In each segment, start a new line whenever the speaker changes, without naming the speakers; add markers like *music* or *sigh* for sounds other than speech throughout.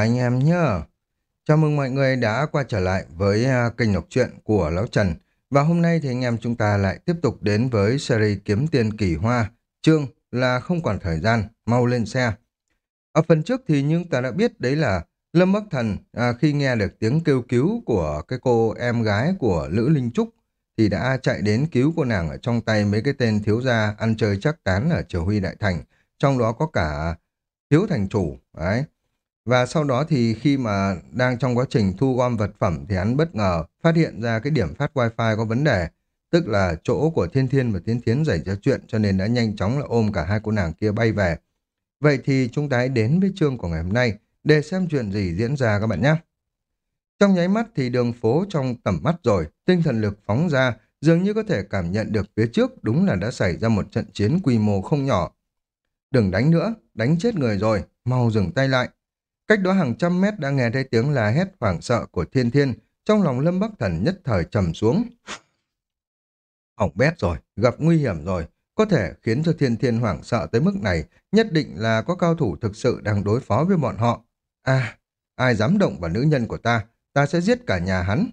anh em nhá. Chào mừng mọi người đã quay trở lại với à, kênh đọc truyện của Lão Trần. Và hôm nay thì anh em chúng ta lại tiếp tục đến với series Kiếm Tiền Kỳ Hoa. Chương là không còn thời gian, mau lên xe. Ở phần trước thì nhưng ta đã biết đấy là Lâm Bắc Thần à, khi nghe được tiếng kêu cứu của cái cô em gái của Lữ Linh Trúc thì đã chạy đến cứu cô nàng ở trong tay mấy cái tên thiếu gia ăn chơi chắc tán ở Triều Huy Đại Thành. Trong đó có cả thiếu thành chủ. Đấy. Và sau đó thì khi mà đang trong quá trình thu gom vật phẩm thì hắn bất ngờ phát hiện ra cái điểm phát wifi có vấn đề. Tức là chỗ của Thiên Thiên và Tiến Thiến xảy ra chuyện cho nên đã nhanh chóng là ôm cả hai cô nàng kia bay về. Vậy thì chúng ta hãy đến với chương của ngày hôm nay để xem chuyện gì diễn ra các bạn nhé. Trong nháy mắt thì đường phố trong tầm mắt rồi, tinh thần lực phóng ra, dường như có thể cảm nhận được phía trước đúng là đã xảy ra một trận chiến quy mô không nhỏ. Đừng đánh nữa, đánh chết người rồi, mau dừng tay lại. Cách đó hàng trăm mét đã nghe thấy tiếng la hét hoảng sợ của thiên thiên, trong lòng Lâm Bắc Thần nhất thời trầm xuống. Hỏng bét rồi, gặp nguy hiểm rồi, có thể khiến cho thiên thiên hoảng sợ tới mức này, nhất định là có cao thủ thực sự đang đối phó với bọn họ. À, ai dám động vào nữ nhân của ta, ta sẽ giết cả nhà hắn.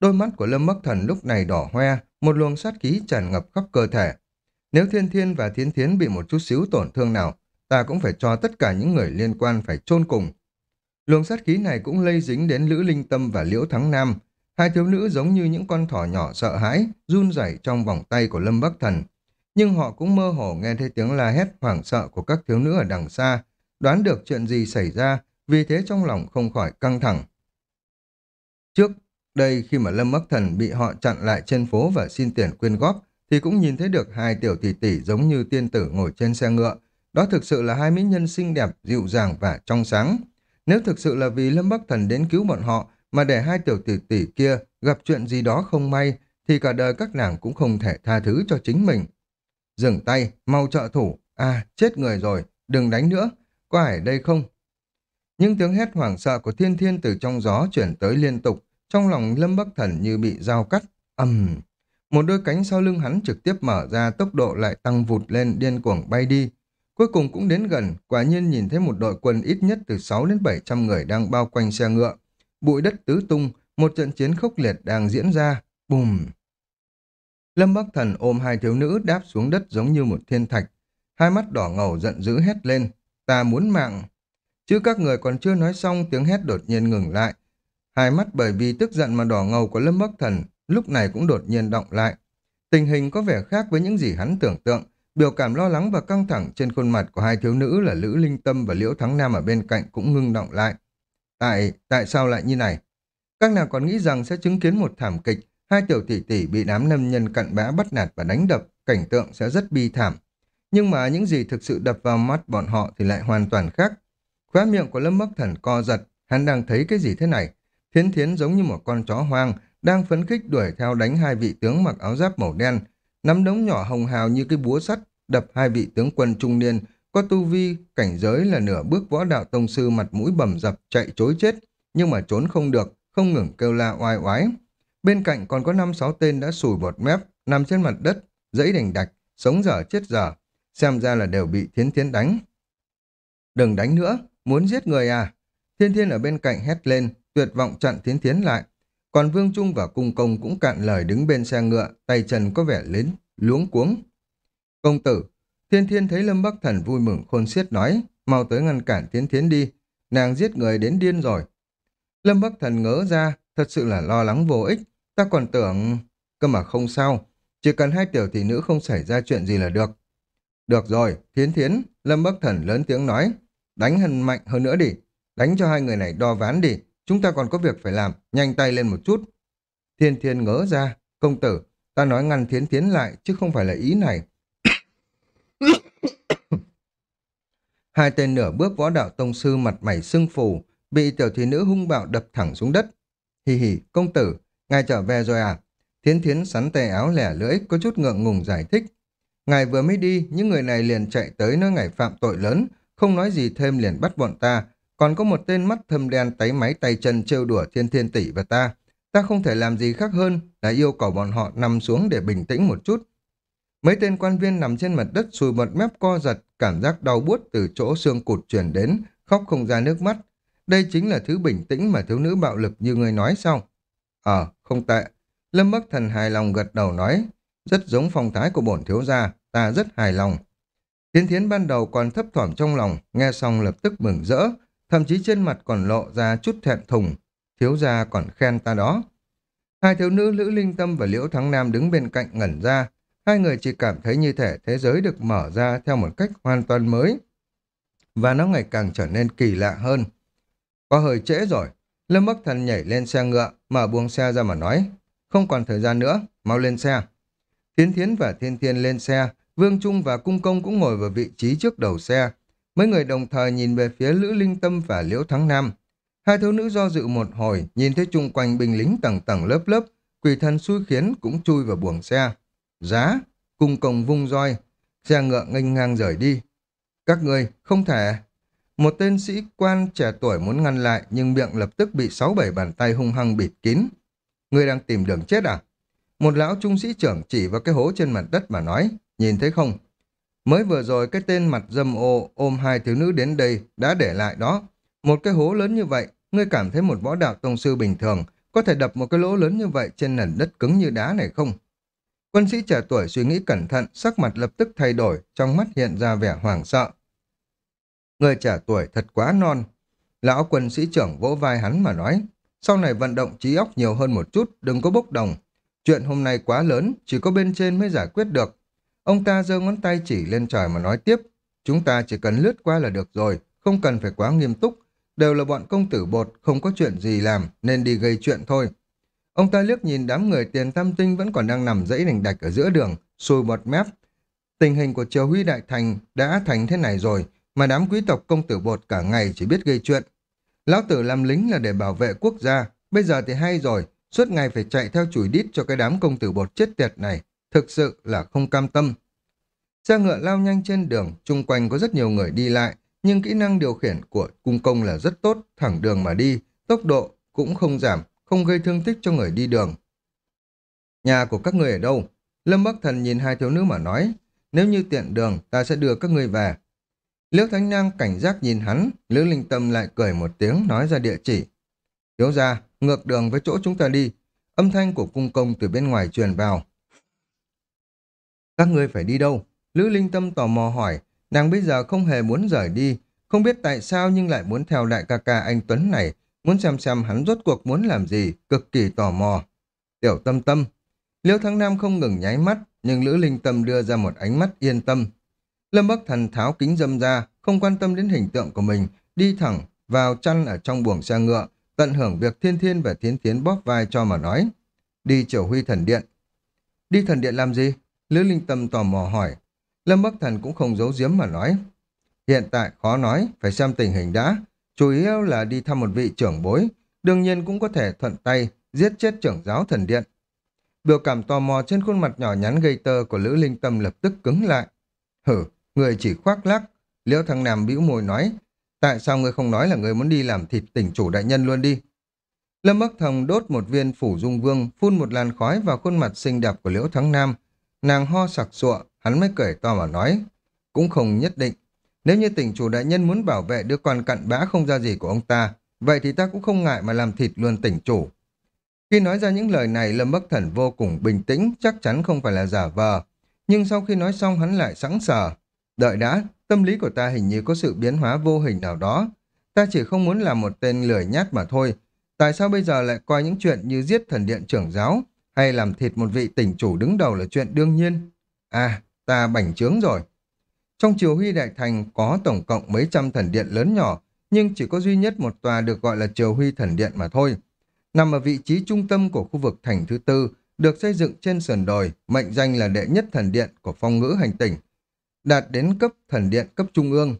Đôi mắt của Lâm Bắc Thần lúc này đỏ hoe, một luồng sát khí tràn ngập khắp cơ thể. Nếu thiên thiên và thiên thiến bị một chút xíu tổn thương nào, ta cũng phải cho tất cả những người liên quan phải chôn cùng. Luồng sát khí này cũng lây dính đến Lữ Linh Tâm và Liễu Thắng Nam. Hai thiếu nữ giống như những con thỏ nhỏ sợ hãi, run rẩy trong vòng tay của Lâm Bắc Thần. Nhưng họ cũng mơ hồ nghe thấy tiếng la hét hoảng sợ của các thiếu nữ ở đằng xa, đoán được chuyện gì xảy ra, vì thế trong lòng không khỏi căng thẳng. Trước đây khi mà Lâm Bắc Thần bị họ chặn lại trên phố và xin tiền quyên góp, thì cũng nhìn thấy được hai tiểu tỷ tỷ giống như tiên tử ngồi trên xe ngựa. Đó thực sự là hai mỹ nhân xinh đẹp, dịu dàng và trong sáng. Nếu thực sự là vì Lâm Bắc Thần đến cứu bọn họ mà để hai tiểu tỷ tỷ kia gặp chuyện gì đó không may thì cả đời các nàng cũng không thể tha thứ cho chính mình. Dừng tay, mau trợ thủ. À, chết người rồi, đừng đánh nữa. Có ai ở đây không? Những tiếng hét hoảng sợ của thiên thiên từ trong gió chuyển tới liên tục, trong lòng Lâm Bắc Thần như bị dao cắt. ầm Một đôi cánh sau lưng hắn trực tiếp mở ra tốc độ lại tăng vụt lên điên cuồng bay đi. Cuối cùng cũng đến gần, quả nhiên nhìn thấy một đội quân ít nhất từ 6 đến 700 người đang bao quanh xe ngựa. Bụi đất tứ tung, một trận chiến khốc liệt đang diễn ra. Bùm! Lâm Bắc Thần ôm hai thiếu nữ đáp xuống đất giống như một thiên thạch. Hai mắt đỏ ngầu giận dữ hét lên. Ta muốn mạng! Chứ các người còn chưa nói xong tiếng hét đột nhiên ngừng lại. Hai mắt bởi vì tức giận mà đỏ ngầu của Lâm Bắc Thần lúc này cũng đột nhiên động lại. Tình hình có vẻ khác với những gì hắn tưởng tượng. Biểu cảm lo lắng và căng thẳng trên khuôn mặt của hai thiếu nữ là Lữ Linh Tâm và Liễu Thắng Nam ở bên cạnh cũng ngưng động lại. Tại, tại sao lại như này? Các nàng còn nghĩ rằng sẽ chứng kiến một thảm kịch, hai tiểu tỷ tỷ bị đám nam nhân cặn bã bắt nạt và đánh đập, cảnh tượng sẽ rất bi thảm. Nhưng mà những gì thực sự đập vào mắt bọn họ thì lại hoàn toàn khác. Khóa miệng của Lâm Bắc Thần co giật, hắn đang thấy cái gì thế này? Thiến thiến giống như một con chó hoang, đang phấn khích đuổi theo đánh hai vị tướng mặc áo giáp màu đen, nắm đống nhỏ hồng hào như cái búa sắt, đập hai vị tướng quân trung niên, có tu vi, cảnh giới là nửa bước võ đạo tông sư mặt mũi bầm dập chạy chối chết, nhưng mà trốn không được, không ngừng kêu la oai oái. Bên cạnh còn có năm sáu tên đã sùi bọt mép, nằm trên mặt đất, dãy đành đạch, sống dở chết dở, xem ra là đều bị thiến thiến đánh. Đừng đánh nữa, muốn giết người à? Thiên thiên ở bên cạnh hét lên, tuyệt vọng chặn thiến thiến lại. Còn Vương Trung và Cung Công cũng cạn lời đứng bên xe ngựa, tay chân có vẻ lến, luống cuống. Công tử, Thiên Thiên thấy Lâm Bắc Thần vui mừng khôn xiết nói, mau tới ngăn cản Thiến Thiến đi, nàng giết người đến điên rồi. Lâm Bắc Thần ngỡ ra, thật sự là lo lắng vô ích, ta còn tưởng... Cơ mà không sao, chỉ cần hai tiểu thị nữ không xảy ra chuyện gì là được. Được rồi, Thiến Thiến, Lâm Bắc Thần lớn tiếng nói, đánh hân mạnh hơn nữa đi, đánh cho hai người này đo ván đi, chúng ta còn có việc phải làm, nhanh tay lên một chút. Thiên Thiên ngỡ ra, công tử, ta nói ngăn Thiến Thiến lại chứ không phải là ý này. *coughs* Hai tên nửa bước võ đạo tông sư mặt mày sưng phù, bị tiểu thị nữ hung bạo đập thẳng xuống đất. Hì hì, công tử, ngài trở về rồi à? Thiến thiến sắn tay áo lẻ lưỡi, có chút ngượng ngùng giải thích. Ngài vừa mới đi, những người này liền chạy tới nói ngài phạm tội lớn, không nói gì thêm liền bắt bọn ta. Còn có một tên mắt thâm đen tay máy tay chân trêu đùa thiên thiên tỷ và ta. Ta không thể làm gì khác hơn là yêu cầu bọn họ nằm xuống để bình tĩnh một chút. Mấy tên quan viên nằm trên mặt đất sùi bọt mép co giật, cảm giác đau buốt từ chỗ xương cụt truyền đến, khóc không ra nước mắt. Đây chính là thứ bình tĩnh mà thiếu nữ bạo lực như người nói sao? Ờ, không tệ. Lâm Bắc Thần hài lòng gật đầu nói, rất giống phong thái của bổn thiếu gia, ta rất hài lòng. Thiên thiến ban đầu còn thấp thỏm trong lòng, nghe xong lập tức mừng rỡ, thậm chí trên mặt còn lộ ra chút thẹn thùng, thiếu gia còn khen ta đó. Hai thiếu nữ Lữ Linh Tâm và Liễu Thắng Nam đứng bên cạnh ngẩn ra, hai người chỉ cảm thấy như thể thế giới được mở ra theo một cách hoàn toàn mới. Và nó ngày càng trở nên kỳ lạ hơn. Có hơi trễ rồi, Lâm Bắc Thần nhảy lên xe ngựa, mở buông xe ra mà nói, không còn thời gian nữa, mau lên xe. Thiến Thiến và Thiên Thiên lên xe, Vương Trung và Cung Công cũng ngồi vào vị trí trước đầu xe. Mấy người đồng thời nhìn về phía Lữ Linh Tâm và Liễu Thắng Nam. Hai thiếu nữ do dự một hồi, nhìn thấy chung quanh binh lính tầng tầng lớp lớp, quỷ thần xui khiến cũng chui vào buồng xe. Giá, Cung cồng vung roi, xe ngựa nghênh ngang rời đi. Các người, không thể... Một tên sĩ quan trẻ tuổi muốn ngăn lại nhưng miệng lập tức bị sáu bảy bàn tay hung hăng bịt kín. Người đang tìm đường chết à? Một lão trung sĩ trưởng chỉ vào cái hố trên mặt đất mà nói, nhìn thấy không? Mới vừa rồi cái tên mặt dâm ô ôm hai thiếu nữ đến đây đã để lại đó. Một cái hố lớn như vậy, ngươi cảm thấy một võ đạo tông sư bình thường có thể đập một cái lỗ lớn như vậy trên nền đất cứng như đá này không? Quân sĩ trẻ tuổi suy nghĩ cẩn thận, sắc mặt lập tức thay đổi, trong mắt hiện ra vẻ hoảng sợ. Người trẻ tuổi thật quá non. Lão quân sĩ trưởng vỗ vai hắn mà nói, sau này vận động trí óc nhiều hơn một chút, đừng có bốc đồng. Chuyện hôm nay quá lớn, chỉ có bên trên mới giải quyết được. Ông ta giơ ngón tay chỉ lên trời mà nói tiếp, chúng ta chỉ cần lướt qua là được rồi, không cần phải quá nghiêm túc. Đều là bọn công tử bột, không có chuyện gì làm, nên đi gây chuyện thôi. Ông ta liếc nhìn đám người tiền tam tinh vẫn còn đang nằm dãy đành đạch ở giữa đường, sùi bọt mép. Tình hình của triều huy đại thành đã thành thế này rồi, mà đám quý tộc công tử bột cả ngày chỉ biết gây chuyện. Lão tử làm lính là để bảo vệ quốc gia, bây giờ thì hay rồi, suốt ngày phải chạy theo chùi đít cho cái đám công tử bột chết tiệt này, thực sự là không cam tâm. Xe ngựa lao nhanh trên đường, chung quanh có rất nhiều người đi lại, nhưng kỹ năng điều khiển của cung công là rất tốt, thẳng đường mà đi, tốc độ cũng không giảm, không gây thương tích cho người đi đường. Nhà của các người ở đâu? Lâm Bắc Thần nhìn hai thiếu nữ mà nói, nếu như tiện đường, ta sẽ đưa các người về. Liễu Thánh Nang cảnh giác nhìn hắn, Lữ Linh Tâm lại cười một tiếng nói ra địa chỉ. Thiếu ra, ngược đường với chỗ chúng ta đi. Âm thanh của cung công từ bên ngoài truyền vào. Các ngươi phải đi đâu? Lữ Linh Tâm tò mò hỏi, nàng bây giờ không hề muốn rời đi, không biết tại sao nhưng lại muốn theo đại ca ca anh Tuấn này, muốn xem xem hắn rốt cuộc muốn làm gì, cực kỳ tò mò. Tiểu tâm tâm, Liêu Thắng Nam không ngừng nháy mắt, nhưng Lữ Linh Tâm đưa ra một ánh mắt yên tâm. Lâm Bắc Thần tháo kính dâm ra, không quan tâm đến hình tượng của mình, đi thẳng vào chăn ở trong buồng xe ngựa, tận hưởng việc thiên thiên và thiến thiến bóp vai cho mà nói. Đi triều huy thần điện. Đi thần điện làm gì? Lữ Linh Tâm tò mò hỏi. Lâm Bắc Thần cũng không giấu giếm mà nói. Hiện tại khó nói, phải xem tình hình đã. Chủ yếu là đi thăm một vị trưởng bối, đương nhiên cũng có thể thuận tay giết chết trưởng giáo thần điện. Biểu cảm tò mò trên khuôn mặt nhỏ nhắn gây tơ của Lữ Linh Tâm lập tức cứng lại. Hử, người chỉ khoác lác. Liễu thằng Nam bĩu môi nói, tại sao người không nói là người muốn đi làm thịt tỉnh chủ đại nhân luôn đi? Lâm Bắc Thần đốt một viên phủ dung vương, phun một làn khói vào khuôn mặt xinh đẹp của Liễu Thắng Nam. Nàng ho sặc sụa, hắn mới cười to mà nói. Cũng không nhất định. Nếu như tỉnh chủ đại nhân muốn bảo vệ đứa con cặn bã không ra gì của ông ta, vậy thì ta cũng không ngại mà làm thịt luôn tỉnh chủ. Khi nói ra những lời này, Lâm Bắc Thần vô cùng bình tĩnh, chắc chắn không phải là giả vờ. Nhưng sau khi nói xong hắn lại sẵn sờ. Đợi đã, tâm lý của ta hình như có sự biến hóa vô hình nào đó. Ta chỉ không muốn làm một tên lười nhát mà thôi. Tại sao bây giờ lại coi những chuyện như giết thần điện trưởng giáo hay làm thịt một vị tỉnh chủ đứng đầu là chuyện đương nhiên? À, ta bảnh trướng rồi. Trong triều huy đại thành có tổng cộng mấy trăm thần điện lớn nhỏ, nhưng chỉ có duy nhất một tòa được gọi là triều huy thần điện mà thôi. Nằm ở vị trí trung tâm của khu vực thành thứ tư, được xây dựng trên sườn đồi, mệnh danh là đệ nhất thần điện của phong ngữ hành tỉnh, đạt đến cấp thần điện cấp trung ương.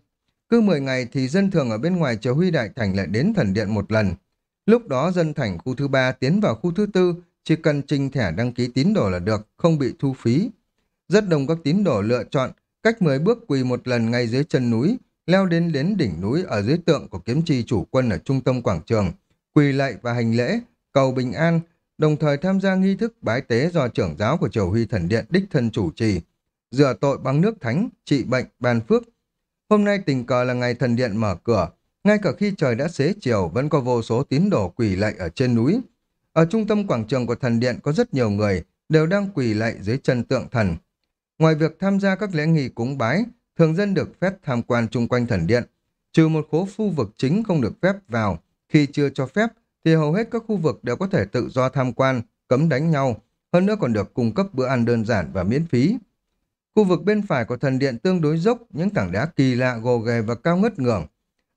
Cứ 10 ngày thì dân thường ở bên ngoài triều huy đại thành lại đến thần điện một lần. Lúc đó dân thành khu thứ ba tiến vào khu thứ tư, chỉ cần trình thẻ đăng ký tín đồ là được, không bị thu phí. Rất đông các tín đồ lựa chọn cách 10 bước quỳ một lần ngay dưới chân núi, leo đến đến đỉnh núi ở dưới tượng của kiếm trì chủ quân ở trung tâm quảng trường, quỳ lạy và hành lễ, cầu bình an, đồng thời tham gia nghi thức bái tế do trưởng giáo của Triều Huy Thần Điện đích thân chủ trì, rửa tội bằng nước thánh, trị bệnh, ban phước. Hôm nay tình cờ là ngày thần điện mở cửa, Ngay cả khi trời đã xế chiều, vẫn có vô số tín đồ quỳ lạy ở trên núi. Ở trung tâm quảng trường của thần điện có rất nhiều người, đều đang quỳ lạy dưới chân tượng thần. Ngoài việc tham gia các lễ nghi cúng bái, thường dân được phép tham quan chung quanh thần điện, trừ một khố khu vực chính không được phép vào. Khi chưa cho phép, thì hầu hết các khu vực đều có thể tự do tham quan, cấm đánh nhau, hơn nữa còn được cung cấp bữa ăn đơn giản và miễn phí. Khu vực bên phải của thần điện tương đối dốc, những tảng đá kỳ lạ gồ ghề và cao ngất ngưởng.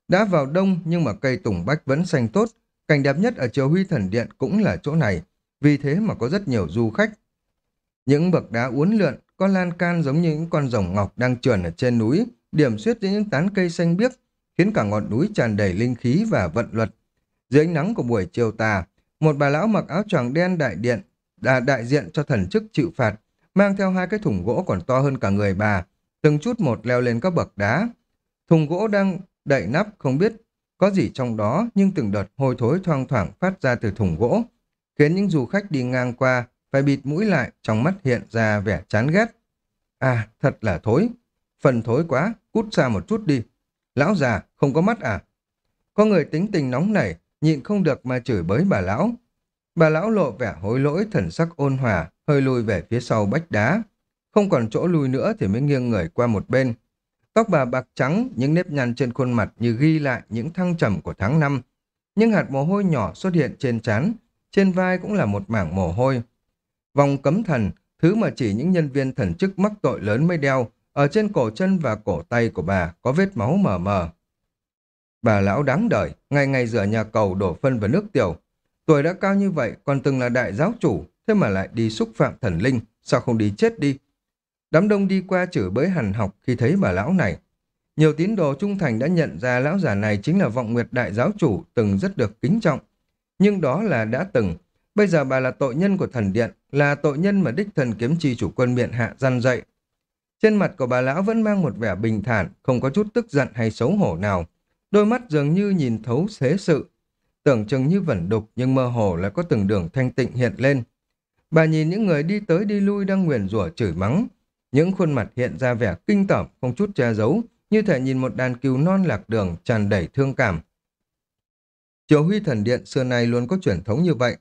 Đã vào đông nhưng mà cây tùng bách vẫn xanh tốt, cảnh đẹp nhất ở chiều huy thần điện cũng là chỗ này, vì thế mà có rất nhiều du khách. Những bậc đá uốn lượn, con lan can giống như những con rồng ngọc đang trườn ở trên núi, điểm xuyết giữa những tán cây xanh biếc, khiến cả ngọn núi tràn đầy linh khí và vận luật. Dưới ánh nắng của buổi chiều tà, một bà lão mặc áo choàng đen đại điện, đã đại diện cho thần chức chịu phạt, mang theo hai cái thùng gỗ còn to hơn cả người bà, từng chút một leo lên các bậc đá. Thùng gỗ đang đậy nắp không biết có gì trong đó, nhưng từng đợt hôi thối thoang thoảng phát ra từ thùng gỗ, khiến những du khách đi ngang qua phải bịt mũi lại, trong mắt hiện ra vẻ chán ghét. À, thật là thối. Phần thối quá, cút xa một chút đi. Lão già, không có mắt à? Có người tính tình nóng nảy, nhịn không được mà chửi bới bà lão. Bà lão lộ vẻ hối lỗi thần sắc ôn hòa, hơi lùi về phía sau bách đá. Không còn chỗ lùi nữa thì mới nghiêng người qua một bên. Tóc bà bạc trắng, những nếp nhăn trên khuôn mặt như ghi lại những thăng trầm của tháng năm. Nhưng hạt mồ hôi nhỏ xuất hiện trên trán, trên vai cũng là một mảng mồ hôi. Vòng cấm thần, thứ mà chỉ những nhân viên thần chức mắc tội lớn mới đeo, ở trên cổ chân và cổ tay của bà có vết máu mờ mờ. Bà lão đáng đời, ngày ngày rửa nhà cầu đổ phân và nước tiểu. Tuổi đã cao như vậy, còn từng là đại giáo chủ, thế mà lại đi xúc phạm thần linh, sao không đi chết đi? Đám đông đi qua chửi bới hằn học khi thấy bà lão này. Nhiều tín đồ trung thành đã nhận ra lão già này chính là vọng nguyệt đại giáo chủ từng rất được kính trọng. Nhưng đó là đã từng. Bây giờ bà là tội nhân của thần điện, là tội nhân mà đích thần kiếm chi chủ quân miện hạ gian dạy. Trên mặt của bà lão vẫn mang một vẻ bình thản, không có chút tức giận hay xấu hổ nào. Đôi mắt dường như nhìn thấu thế sự. Tưởng chừng như vẩn đục nhưng mơ hồ lại có từng đường thanh tịnh hiện lên. Bà nhìn những người đi tới đi lui đang nguyền rủa chửi mắng. Những khuôn mặt hiện ra vẻ kinh tởm, không chút che giấu, như thể nhìn một đàn cừu non lạc đường tràn đầy thương cảm. Triều Huy Thần Điện xưa nay luôn có truyền thống như vậy.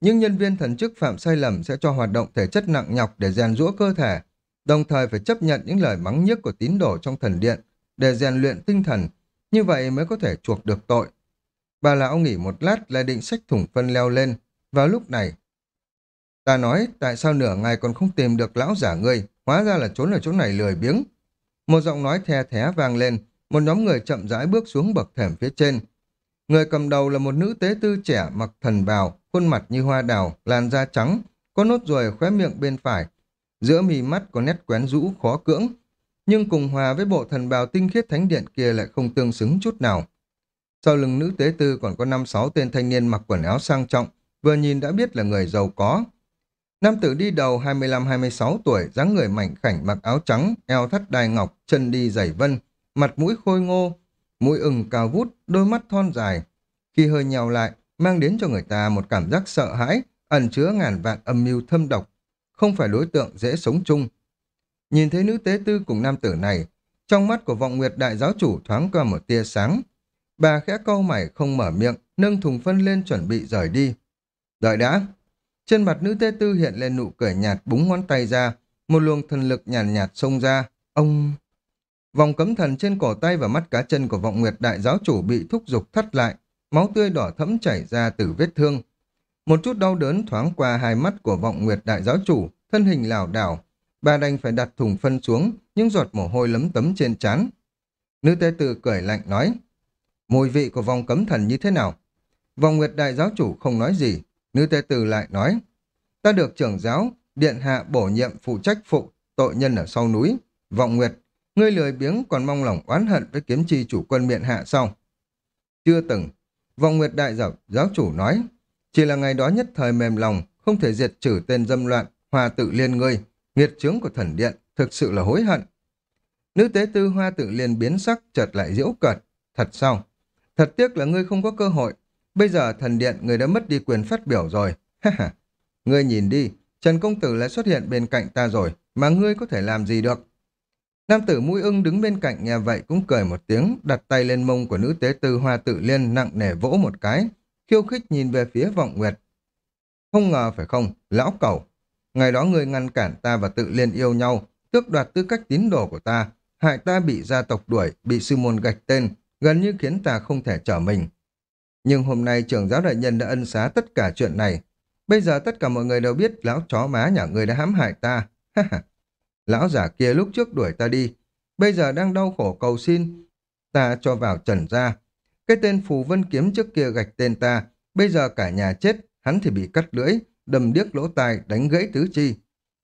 Nhưng nhân viên thần chức phạm sai lầm sẽ cho hoạt động thể chất nặng nhọc để rèn rũa cơ thể, đồng thời phải chấp nhận những lời mắng nhiếc của tín đồ trong thần điện để rèn luyện tinh thần, như vậy mới có thể chuộc được tội. Bà lão nghỉ một lát lại định sách thủng phân leo lên. Vào lúc này, ta nói tại sao nửa ngày còn không tìm được lão giả ngươi, hóa ra là trốn ở chỗ này lười biếng. Một giọng nói the thé vang lên, một nhóm người chậm rãi bước xuống bậc thềm phía trên. Người cầm đầu là một nữ tế tư trẻ mặc thần bào, khuôn mặt như hoa đào, làn da trắng, có nốt ruồi khóe miệng bên phải. Giữa mì mắt có nét quén rũ khó cưỡng, nhưng cùng hòa với bộ thần bào tinh khiết thánh điện kia lại không tương xứng chút nào. Sau lưng nữ tế tư còn có năm sáu tên thanh niên mặc quần áo sang trọng, vừa nhìn đã biết là người giàu có. Nam tử đi đầu 25-26 tuổi, dáng người mảnh khảnh mặc áo trắng, eo thắt đai ngọc, chân đi giày vân, mặt mũi khôi ngô, mũi ừng cao vút, đôi mắt thon dài. Khi hơi nhào lại, mang đến cho người ta một cảm giác sợ hãi, ẩn chứa ngàn vạn âm mưu thâm độc, không phải đối tượng dễ sống chung. Nhìn thấy nữ tế tư cùng nam tử này, trong mắt của vọng nguyệt đại giáo chủ thoáng qua một tia sáng. Bà khẽ câu mày không mở miệng, nâng thùng phân lên chuẩn bị rời đi. Đợi đã. Trên mặt nữ tế tư hiện lên nụ cười nhạt búng ngón tay ra, một luồng thần lực nhàn nhạt, nhạt xông ra. Ông... Vòng cấm thần trên cổ tay và mắt cá chân của vọng nguyệt đại giáo chủ bị thúc giục thắt lại, máu tươi đỏ thẫm chảy ra từ vết thương. Một chút đau đớn thoáng qua hai mắt của vọng nguyệt đại giáo chủ, thân hình lảo đảo. Bà đành phải đặt thùng phân xuống, những giọt mồ hôi lấm tấm trên trán. Nữ tế tử cười lạnh nói, mùi vị của vòng cấm thần như thế nào? Vòng nguyệt đại giáo chủ không nói gì, nữ tế tử lại nói, ta được trưởng giáo, điện hạ bổ nhiệm phụ trách phụ tội nhân ở sau núi. Vọng nguyệt, ngươi lười biếng còn mong lòng oán hận với kiếm chi chủ quân miện hạ sau. Chưa từng, vọng nguyệt đại giáo, giáo chủ nói, chỉ là ngày đó nhất thời mềm lòng, không thể diệt trừ tên dâm loạn, hòa tự liên ngươi, nghiệt chướng của thần điện, thực sự là hối hận. Nữ tế tư hoa tự liên biến sắc, chợt lại diễu cợt. Thật sao? Thật tiếc là ngươi không có cơ hội. Bây giờ thần điện người đã mất đi quyền phát biểu rồi. Ha ha. Ngươi nhìn đi, Trần Công Tử lại xuất hiện bên cạnh ta rồi, mà ngươi có thể làm gì được? Nam tử mũi ưng đứng bên cạnh nghe vậy cũng cười một tiếng, đặt tay lên mông của nữ tế tư hoa tự liên nặng nề vỗ một cái, khiêu khích nhìn về phía vọng nguyệt. Không ngờ phải không, lão cẩu. Ngày đó người ngăn cản ta và tự liên yêu nhau, tước đoạt tư cách tín đồ của ta, hại ta bị gia tộc đuổi, bị sư môn gạch tên, gần như khiến ta không thể trở mình. Nhưng hôm nay trưởng giáo đại nhân đã ân xá tất cả chuyện này. Bây giờ tất cả mọi người đều biết lão chó má nhà người đã hãm hại ta. lão giả kia lúc trước đuổi ta đi, bây giờ đang đau khổ cầu xin, ta cho vào trần ra. Cái tên Phù Vân Kiếm trước kia gạch tên ta, bây giờ cả nhà chết, hắn thì bị cắt lưỡi, đầm điếc lỗ tai, đánh gãy tứ chi.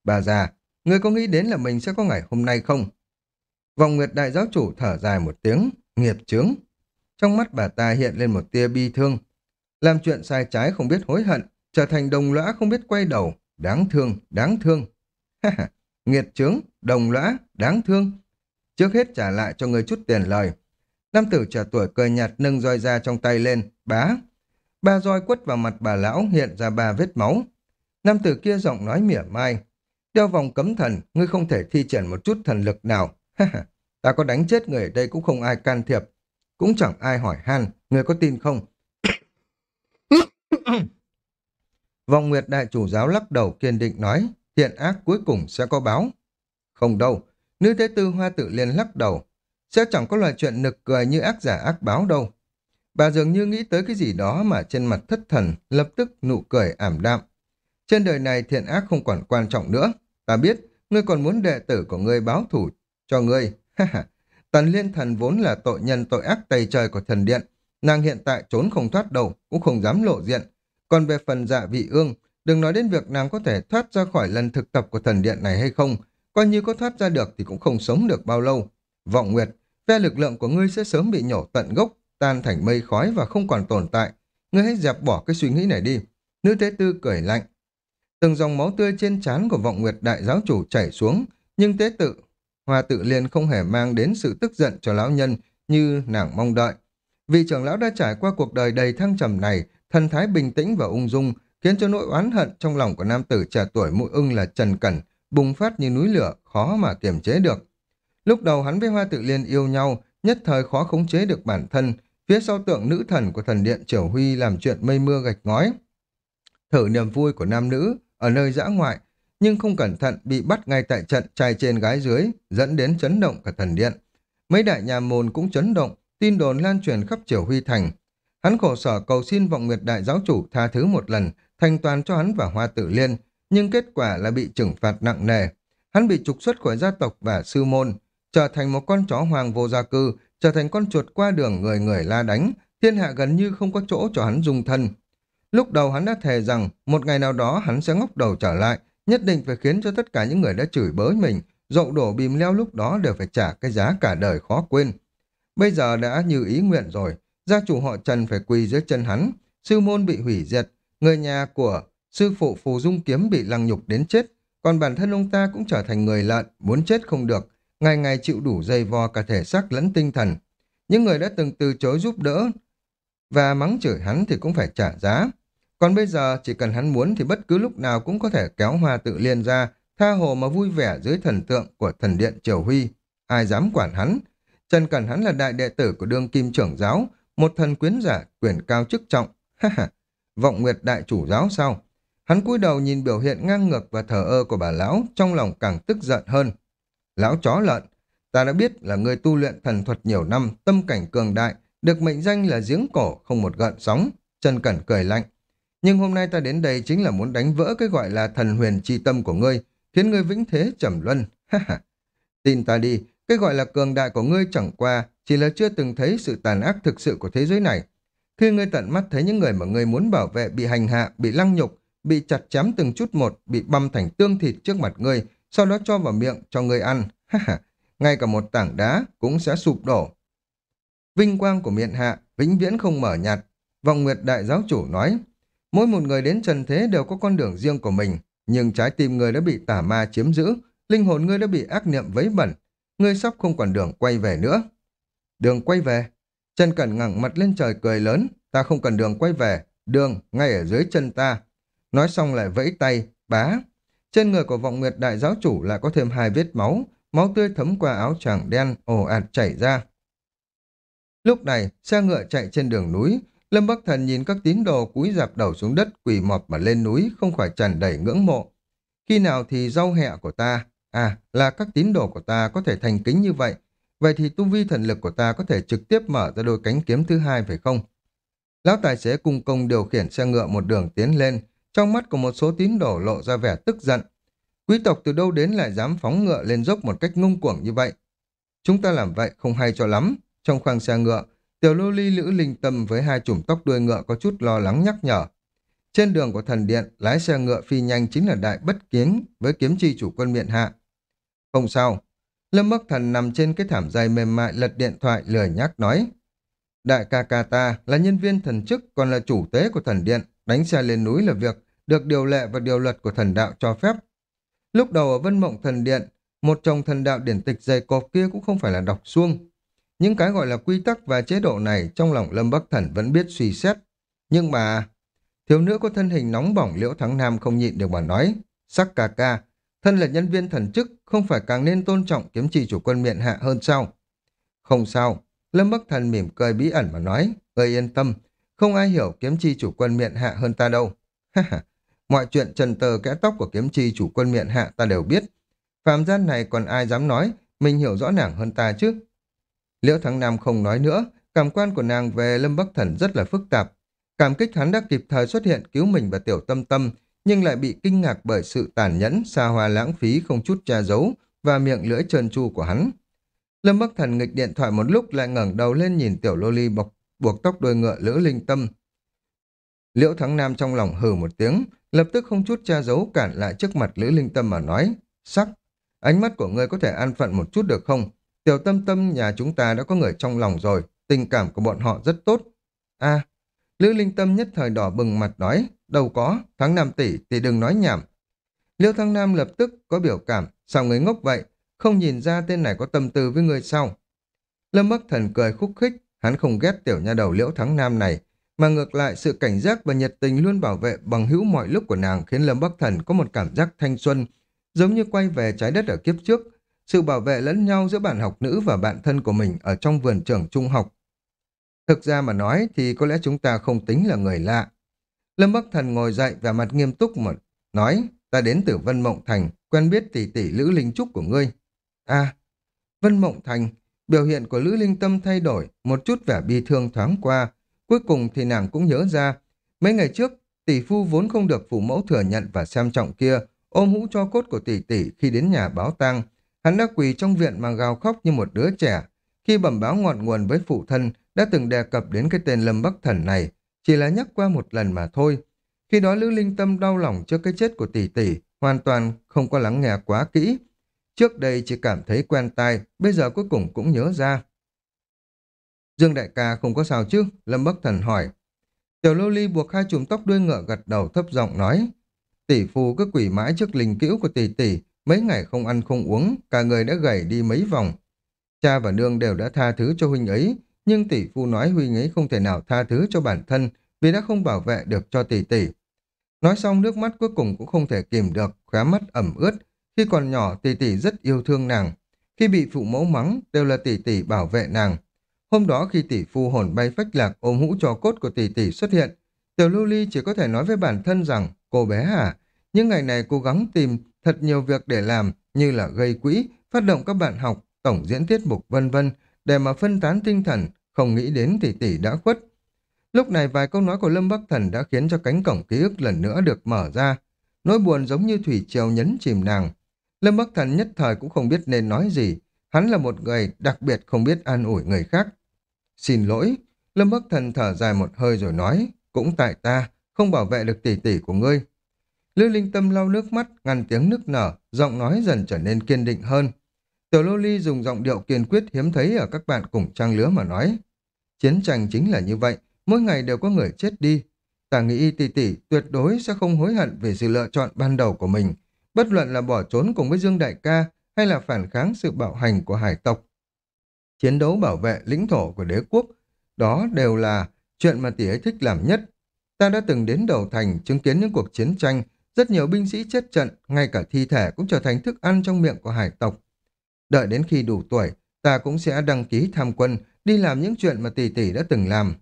Bà già, người có nghĩ đến là mình sẽ có ngày hôm nay không? Vòng Nguyệt Đại Giáo Chủ thở dài một tiếng, nghiệp chướng. Trong mắt bà ta hiện lên một tia bi thương. Làm chuyện sai trái không biết hối hận, trở thành đồng lõa không biết quay đầu, đáng thương, đáng thương. Ha ha, nghiệt chướng, đồng lõa, đáng thương. Trước hết trả lại cho người chút tiền lời. Nam tử trẻ tuổi cười nhạt nâng roi ra trong tay lên, bá. Ba roi quất vào mặt bà lão hiện ra ba vết máu. Nam tử kia giọng nói mỉa mai. Đeo vòng cấm thần, ngươi không thể thi triển một chút thần lực nào. Ta có đánh chết người ở đây cũng không ai can thiệp. Cũng chẳng ai hỏi han, người có tin không? *coughs* Vọng Nguyệt Đại Chủ Giáo lắc đầu kiên định nói, thiện ác cuối cùng sẽ có báo. Không đâu, nữ thế tư hoa tự liên lắc đầu. Sẽ chẳng có loại chuyện nực cười như ác giả ác báo đâu. Bà dường như nghĩ tới cái gì đó mà trên mặt thất thần, lập tức nụ cười ảm đạm. Trên đời này thiện ác không còn quan trọng nữa. Ta biết, ngươi còn muốn đệ tử của ngươi báo thủ cho ngươi. *laughs* Tần liên thần vốn là tội nhân tội ác tày trời của thần điện. Nàng hiện tại trốn không thoát đầu, cũng không dám lộ diện. Còn về phần dạ vị ương, đừng nói đến việc nàng có thể thoát ra khỏi lần thực tập của thần điện này hay không. Coi như có thoát ra được thì cũng không sống được bao lâu. Vọng Nguyệt, phe lực lượng của ngươi sẽ sớm bị nhổ tận gốc, tan thành mây khói và không còn tồn tại. Ngươi hãy dẹp bỏ cái suy nghĩ này đi. Nữ Thế Tư cười lạnh. Từng dòng máu tươi trên trán của vọng nguyệt đại giáo chủ chảy xuống, nhưng tế tự, hoa tự liên không hề mang đến sự tức giận cho lão nhân như nàng mong đợi. Vị trưởng lão đã trải qua cuộc đời đầy thăng trầm này, thần thái bình tĩnh và ung dung, khiến cho nỗi oán hận trong lòng của nam tử trẻ tuổi mũi ưng là Trần Cẩn, bùng phát như núi lửa, khó mà kiềm chế được. Lúc đầu hắn với Hoa Tự Liên yêu nhau, nhất thời khó khống chế được bản thân, phía sau tượng nữ thần của thần điện Triều Huy làm chuyện mây mưa gạch ngói. Thử niềm vui của nam nữ ở nơi dã ngoại, nhưng không cẩn thận bị bắt ngay tại trận trai trên gái dưới, dẫn đến chấn động cả thần điện. Mấy đại nhà môn cũng chấn động, tin đồn lan truyền khắp Triều Huy Thành. Hắn khổ sở cầu xin vọng nguyệt đại giáo chủ tha thứ một lần, thành toàn cho hắn và Hoa Tử Liên, nhưng kết quả là bị trừng phạt nặng nề. Hắn bị trục xuất khỏi gia tộc và sư môn, trở thành một con chó hoàng vô gia cư, trở thành con chuột qua đường người người la đánh, thiên hạ gần như không có chỗ cho hắn dung thân. Lúc đầu hắn đã thề rằng một ngày nào đó hắn sẽ ngóc đầu trở lại, nhất định phải khiến cho tất cả những người đã chửi bới mình, dậu đổ bìm leo lúc đó đều phải trả cái giá cả đời khó quên. Bây giờ đã như ý nguyện rồi, gia chủ họ Trần phải quỳ dưới chân hắn, sư môn bị hủy diệt, người nhà của sư phụ Phù Dung Kiếm bị lăng nhục đến chết, còn bản thân ông ta cũng trở thành người lợn, muốn chết không được, ngày ngày chịu đủ dây vò cả thể xác lẫn tinh thần. Những người đã từng từ chối giúp đỡ và mắng chửi hắn thì cũng phải trả giá. Còn bây giờ chỉ cần hắn muốn thì bất cứ lúc nào cũng có thể kéo hoa tự liên ra, tha hồ mà vui vẻ dưới thần tượng của thần điện Triều Huy. Ai dám quản hắn? Trần Cẩn hắn là đại đệ tử của đương kim trưởng giáo, một thần quyến giả, quyền cao chức trọng. Ha ha, vọng nguyệt đại chủ giáo sao? Hắn cúi đầu nhìn biểu hiện ngang ngược và thờ ơ của bà lão, trong lòng càng tức giận hơn. Lão chó lợn, ta đã biết là người tu luyện thần thuật nhiều năm, tâm cảnh cường đại, được mệnh danh là giếng cổ không một gợn sóng. Trần Cẩn cười lạnh. Nhưng hôm nay ta đến đây chính là muốn đánh vỡ cái gọi là thần huyền chi tâm của ngươi, khiến ngươi vĩnh thế trầm luân. Tin ta đi, cái gọi là cường đại của ngươi chẳng qua chỉ là chưa từng thấy sự tàn ác thực sự của thế giới này. Khi ngươi tận mắt thấy những người mà ngươi muốn bảo vệ bị hành hạ, bị lăng nhục, bị chặt chém từng chút một, bị băm thành tương thịt trước mặt ngươi, sau đó cho vào miệng cho ngươi ăn. Ngay cả một tảng đá cũng sẽ sụp đổ. Vinh quang của miệng hạ, vĩnh viễn không mở nhạt. Vòng Nguyệt Đại Giáo Chủ nói, Mỗi một người đến trần thế đều có con đường riêng của mình, nhưng trái tim người đã bị tà ma chiếm giữ, linh hồn ngươi đã bị ác niệm vấy bẩn, ngươi sắp không còn đường quay về nữa. Đường quay về? Trần Cẩn ngẩng mặt lên trời cười lớn, ta không cần đường quay về, đường ngay ở dưới chân ta. Nói xong lại vẫy tay, bá. Trên người của vọng nguyệt đại giáo chủ lại có thêm hai vết máu, máu tươi thấm qua áo choàng đen, ồ ạt chảy ra. Lúc này, xe ngựa chạy trên đường núi, Lâm Bắc Thần nhìn các tín đồ cúi dạp đầu xuống đất quỳ mọp mà lên núi không khỏi tràn đầy ngưỡng mộ. Khi nào thì rau hẹ của ta, à là các tín đồ của ta có thể thành kính như vậy, vậy thì tu vi thần lực của ta có thể trực tiếp mở ra đôi cánh kiếm thứ hai phải không? Lão tài xế cung công điều khiển xe ngựa một đường tiến lên, trong mắt của một số tín đồ lộ ra vẻ tức giận. Quý tộc từ đâu đến lại dám phóng ngựa lên dốc một cách ngung cuồng như vậy? Chúng ta làm vậy không hay cho lắm. Trong khoang xe ngựa, tiểu lô ly lữ linh tâm với hai chùm tóc đuôi ngựa có chút lo lắng nhắc nhở. Trên đường của thần điện, lái xe ngựa phi nhanh chính là đại bất kiến với kiếm chi chủ quân miện hạ. Không sao. Lâm Bắc Thần nằm trên cái thảm dày mềm mại lật điện thoại lười nhắc nói. Đại ca ca ta là nhân viên thần chức còn là chủ tế của thần điện. Đánh xe lên núi là việc được điều lệ và điều luật của thần đạo cho phép. Lúc đầu ở Vân Mộng Thần Điện, một chồng thần đạo điển tịch dày cộp kia cũng không phải là đọc xuông. Những cái gọi là quy tắc và chế độ này trong lòng Lâm Bắc Thần vẫn biết suy xét. Nhưng mà, thiếu nữ có thân hình nóng bỏng Liễu Thắng Nam không nhịn được mà nói. Sắc ca ca, thân là nhân viên thần chức, không phải càng nên tôn trọng kiếm trì chủ quân miện hạ hơn sao? Không sao, Lâm Bắc Thần mỉm cười bí ẩn mà nói, người yên tâm, không ai hiểu kiếm chi chủ quân miện hạ hơn ta đâu. *laughs* Mọi chuyện trần tờ kẽ tóc của kiếm chi chủ quân miện hạ ta đều biết. Phạm gian này còn ai dám nói, mình hiểu rõ nàng hơn ta chứ. Liễu Thắng Nam không nói nữa, cảm quan của nàng về Lâm Bắc Thần rất là phức tạp. Cảm kích hắn đã kịp thời xuất hiện cứu mình và tiểu tâm tâm, nhưng lại bị kinh ngạc bởi sự tàn nhẫn, xa hoa lãng phí không chút che giấu và miệng lưỡi trơn tru của hắn. Lâm Bắc Thần nghịch điện thoại một lúc lại ngẩng đầu lên nhìn tiểu lô ly bọc buộc tóc đuôi ngựa lữ linh tâm. Liễu Thắng Nam trong lòng hừ một tiếng, lập tức không chút che giấu cản lại trước mặt lữ linh tâm mà nói, sắc, ánh mắt của ngươi có thể an phận một chút được không? Tiểu tâm tâm nhà chúng ta đã có người trong lòng rồi, tình cảm của bọn họ rất tốt. a Lữ linh tâm nhất thời đỏ bừng mặt nói, đâu có, tháng Nam tỷ thì đừng nói nhảm. Liêu Thắng Nam lập tức có biểu cảm, sao người ngốc vậy, không nhìn ra tên này có tâm tư với người sau. Lâm Bắc Thần cười khúc khích, Hắn không ghét tiểu nha đầu liễu thắng nam này, mà ngược lại sự cảnh giác và nhiệt tình luôn bảo vệ bằng hữu mọi lúc của nàng khiến Lâm Bắc Thần có một cảm giác thanh xuân, giống như quay về trái đất ở kiếp trước, sự bảo vệ lẫn nhau giữa bạn học nữ và bạn thân của mình ở trong vườn trường trung học. Thực ra mà nói thì có lẽ chúng ta không tính là người lạ. Lâm Bắc Thần ngồi dậy và mặt nghiêm túc mà nói, ta đến từ Vân Mộng Thành, quen biết tỷ tỷ Lữ Linh Trúc của ngươi. À, Vân Mộng Thành, Biểu hiện của Lữ Linh Tâm thay đổi, một chút vẻ bi thương thoáng qua. Cuối cùng thì nàng cũng nhớ ra. Mấy ngày trước, tỷ phu vốn không được phụ mẫu thừa nhận và xem trọng kia, ôm hũ cho cốt của tỷ tỷ khi đến nhà báo tang. Hắn đã quỳ trong viện mà gào khóc như một đứa trẻ. Khi bẩm báo ngọn nguồn với phụ thân, đã từng đề cập đến cái tên Lâm Bắc Thần này, chỉ là nhắc qua một lần mà thôi. Khi đó Lữ Linh Tâm đau lòng trước cái chết của tỷ tỷ, hoàn toàn không có lắng nghe quá kỹ. Trước đây chỉ cảm thấy quen tai, bây giờ cuối cùng cũng nhớ ra. Dương đại ca không có sao chứ? Lâm Bắc Thần hỏi. Tiểu lô ly buộc hai chùm tóc đuôi ngựa gật đầu thấp giọng nói. Tỷ phu cứ quỷ mãi trước linh cữu của tỷ tỷ, mấy ngày không ăn không uống, cả người đã gầy đi mấy vòng. Cha và nương đều đã tha thứ cho huynh ấy, nhưng tỷ phu nói huynh ấy không thể nào tha thứ cho bản thân vì đã không bảo vệ được cho tỷ tỷ. Nói xong nước mắt cuối cùng cũng không thể kìm được, khóe mắt ẩm ướt, khi còn nhỏ tỷ tỷ rất yêu thương nàng. Khi bị phụ mẫu mắng đều là tỷ tỷ bảo vệ nàng. Hôm đó khi tỷ phu hồn bay phách lạc ôm hũ cho cốt của tỷ tỷ xuất hiện, Tiểu Lưu Ly chỉ có thể nói với bản thân rằng cô bé à, những ngày này cố gắng tìm thật nhiều việc để làm như là gây quỹ, phát động các bạn học, tổng diễn tiết mục vân vân để mà phân tán tinh thần, không nghĩ đến tỷ tỷ đã khuất. Lúc này vài câu nói của Lâm Bắc Thần đã khiến cho cánh cổng ký ức lần nữa được mở ra. Nỗi buồn giống như thủy triều nhấn chìm nàng. Lâm Bắc Thần nhất thời cũng không biết nên nói gì. Hắn là một người đặc biệt không biết an ủi người khác. Xin lỗi. Lâm Bắc Thần thở dài một hơi rồi nói. Cũng tại ta, không bảo vệ được tỷ tỷ của ngươi. Lưu Linh Tâm lau nước mắt, ngăn tiếng nức nở, giọng nói dần trở nên kiên định hơn. Tiểu Lô Ly dùng giọng điệu kiên quyết hiếm thấy ở các bạn cùng trang lứa mà nói. Chiến tranh chính là như vậy, mỗi ngày đều có người chết đi. Ta nghĩ tỷ tỷ tuyệt đối sẽ không hối hận về sự lựa chọn ban đầu của mình, bất luận là bỏ trốn cùng với Dương Đại ca hay là phản kháng sự bạo hành của hải tộc. Chiến đấu bảo vệ lĩnh thổ của đế quốc, đó đều là chuyện mà tỷ ấy thích làm nhất. Ta đã từng đến đầu thành chứng kiến những cuộc chiến tranh, rất nhiều binh sĩ chết trận, ngay cả thi thể cũng trở thành thức ăn trong miệng của hải tộc. Đợi đến khi đủ tuổi, ta cũng sẽ đăng ký tham quân, đi làm những chuyện mà tỷ tỷ đã từng làm.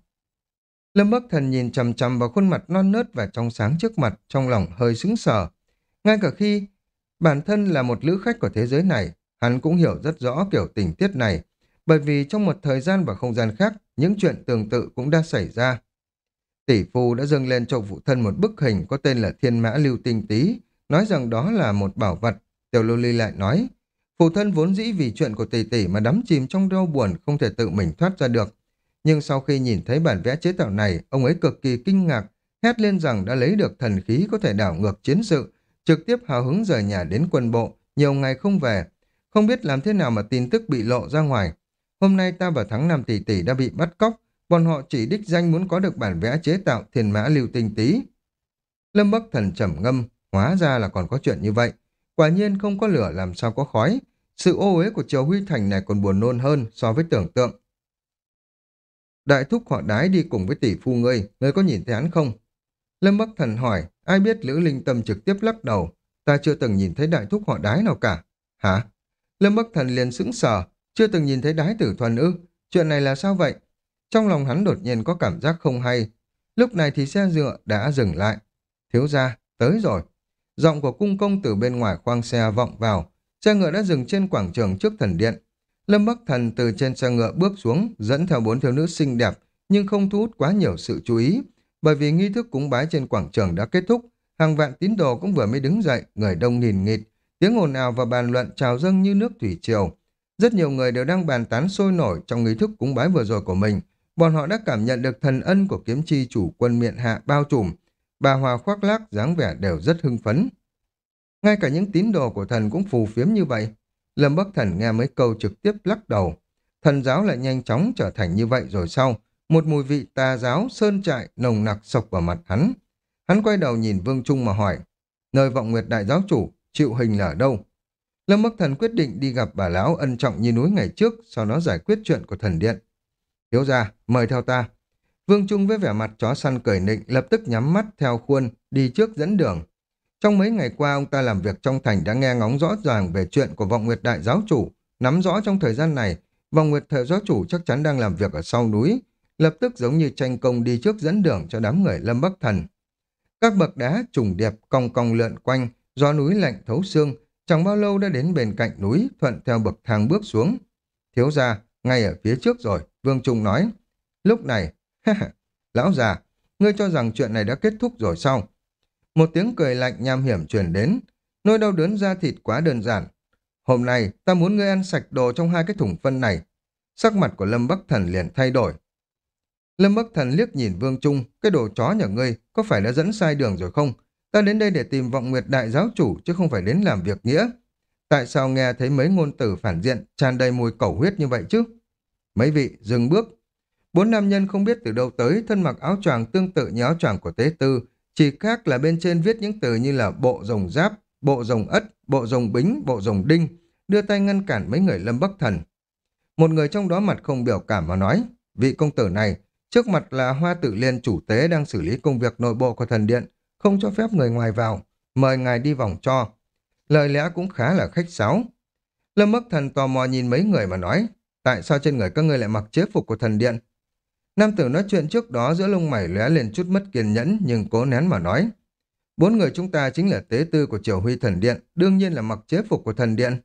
Lâm Bắc Thần nhìn chằm chằm vào khuôn mặt non nớt và trong sáng trước mặt, trong lòng hơi sững sờ. Ngay cả khi bản thân là một lữ khách của thế giới này, hắn cũng hiểu rất rõ kiểu tình tiết này, bởi vì trong một thời gian và không gian khác, những chuyện tương tự cũng đã xảy ra. Tỷ phu đã dâng lên cho phụ thân một bức hình có tên là Thiên Mã Lưu Tinh Tý, nói rằng đó là một bảo vật. Tiểu Lô Ly lại nói, phụ thân vốn dĩ vì chuyện của tỷ tỷ mà đắm chìm trong đau buồn không thể tự mình thoát ra được. Nhưng sau khi nhìn thấy bản vẽ chế tạo này, ông ấy cực kỳ kinh ngạc, hét lên rằng đã lấy được thần khí có thể đảo ngược chiến sự, trực tiếp hào hứng rời nhà đến quân bộ, nhiều ngày không về. Không biết làm thế nào mà tin tức bị lộ ra ngoài. Hôm nay ta và thắng nam tỷ tỷ đã bị bắt cóc, bọn họ chỉ đích danh muốn có được bản vẽ chế tạo thiên mã lưu tinh tí. Lâm Bắc Thần trầm ngâm, hóa ra là còn có chuyện như vậy. Quả nhiên không có lửa làm sao có khói. Sự ô uế của Triều Huy Thành này còn buồn nôn hơn so với tưởng tượng. Đại thúc họ đái đi cùng với tỷ phu ngươi, ngươi có nhìn thấy hắn không? Lâm Bắc Thần hỏi, ai biết Lữ Linh Tâm trực tiếp lắc đầu. Ta chưa từng nhìn thấy đại thúc họ đái nào cả. Hả? Lâm Bắc Thần liền sững sờ, chưa từng nhìn thấy đái tử thuần ư. Chuyện này là sao vậy? Trong lòng hắn đột nhiên có cảm giác không hay. Lúc này thì xe dựa đã dừng lại. Thiếu ra, tới rồi. Giọng của cung công từ bên ngoài khoang xe vọng vào. Xe ngựa đã dừng trên quảng trường trước thần điện. Lâm Bắc Thần từ trên xe ngựa bước xuống, dẫn theo bốn thiếu nữ xinh đẹp, nhưng không thu hút quá nhiều sự chú ý. Bởi vì nghi thức cúng bái trên quảng trường đã kết thúc, hàng vạn tín đồ cũng vừa mới đứng dậy, người đông nghìn nghịt, tiếng ồn ào và bàn luận trào dâng như nước thủy triều. Rất nhiều người đều đang bàn tán sôi nổi trong nghi thức cúng bái vừa rồi của mình. Bọn họ đã cảm nhận được thần ân của kiếm chi chủ quân miện hạ bao trùm. Bà Hòa khoác lác, dáng vẻ đều rất hưng phấn. Ngay cả những tín đồ của thần cũng phù phiếm như vậy. Lâm Bắc Thần nghe mấy câu trực tiếp lắc đầu. Thần giáo lại nhanh chóng trở thành như vậy rồi sau. Một mùi vị tà giáo, sơn trại, nồng nặc sộc vào mặt hắn. Hắn quay đầu nhìn Vương Trung mà hỏi. Nơi vọng nguyệt đại giáo chủ, chịu hình là ở đâu? Lâm Bắc Thần quyết định đi gặp bà lão ân trọng như núi ngày trước, sau đó giải quyết chuyện của thần điện. Thiếu ra, mời theo ta. Vương Trung với vẻ mặt chó săn cởi nịnh lập tức nhắm mắt theo khuôn, đi trước dẫn đường. Trong mấy ngày qua ông ta làm việc trong thành đã nghe ngóng rõ ràng về chuyện của vọng nguyệt đại giáo chủ, nắm rõ trong thời gian này, vọng nguyệt thợ giáo chủ chắc chắn đang làm việc ở sau núi, lập tức giống như tranh công đi trước dẫn đường cho đám người lâm bắc thần. Các bậc đá trùng điệp cong cong lượn quanh, gió núi lạnh thấu xương, chẳng bao lâu đã đến bên cạnh núi, thuận theo bậc thang bước xuống. Thiếu ra, ngay ở phía trước rồi, Vương Trung nói. Lúc này, lão già, ngươi cho rằng chuyện này đã kết thúc rồi sao? Một tiếng cười lạnh nham hiểm truyền đến. Nỗi đau đớn da thịt quá đơn giản. Hôm nay, ta muốn ngươi ăn sạch đồ trong hai cái thùng phân này. Sắc mặt của Lâm Bắc Thần liền thay đổi. Lâm Bắc Thần liếc nhìn Vương Trung, cái đồ chó nhà ngươi có phải đã dẫn sai đường rồi không? Ta đến đây để tìm vọng nguyệt đại giáo chủ chứ không phải đến làm việc nghĩa. Tại sao nghe thấy mấy ngôn tử phản diện tràn đầy mùi cẩu huyết như vậy chứ? Mấy vị dừng bước. Bốn nam nhân không biết từ đâu tới thân mặc áo choàng tương tự như áo choàng của tế tư, chỉ khác là bên trên viết những từ như là bộ rồng giáp, bộ rồng ất, bộ rồng bính, bộ rồng đinh, đưa tay ngăn cản mấy người lâm bắc thần. Một người trong đó mặt không biểu cảm mà nói, vị công tử này, trước mặt là hoa tự liên chủ tế đang xử lý công việc nội bộ của thần điện, không cho phép người ngoài vào, mời ngài đi vòng cho. Lời lẽ cũng khá là khách sáo. Lâm Bắc Thần tò mò nhìn mấy người mà nói, tại sao trên người các ngươi lại mặc chế phục của thần điện? Nam tử nói chuyện trước đó giữa lông mày lóe lên chút mất kiên nhẫn nhưng cố nén mà nói. Bốn người chúng ta chính là tế tư của triều huy thần điện, đương nhiên là mặc chế phục của thần điện.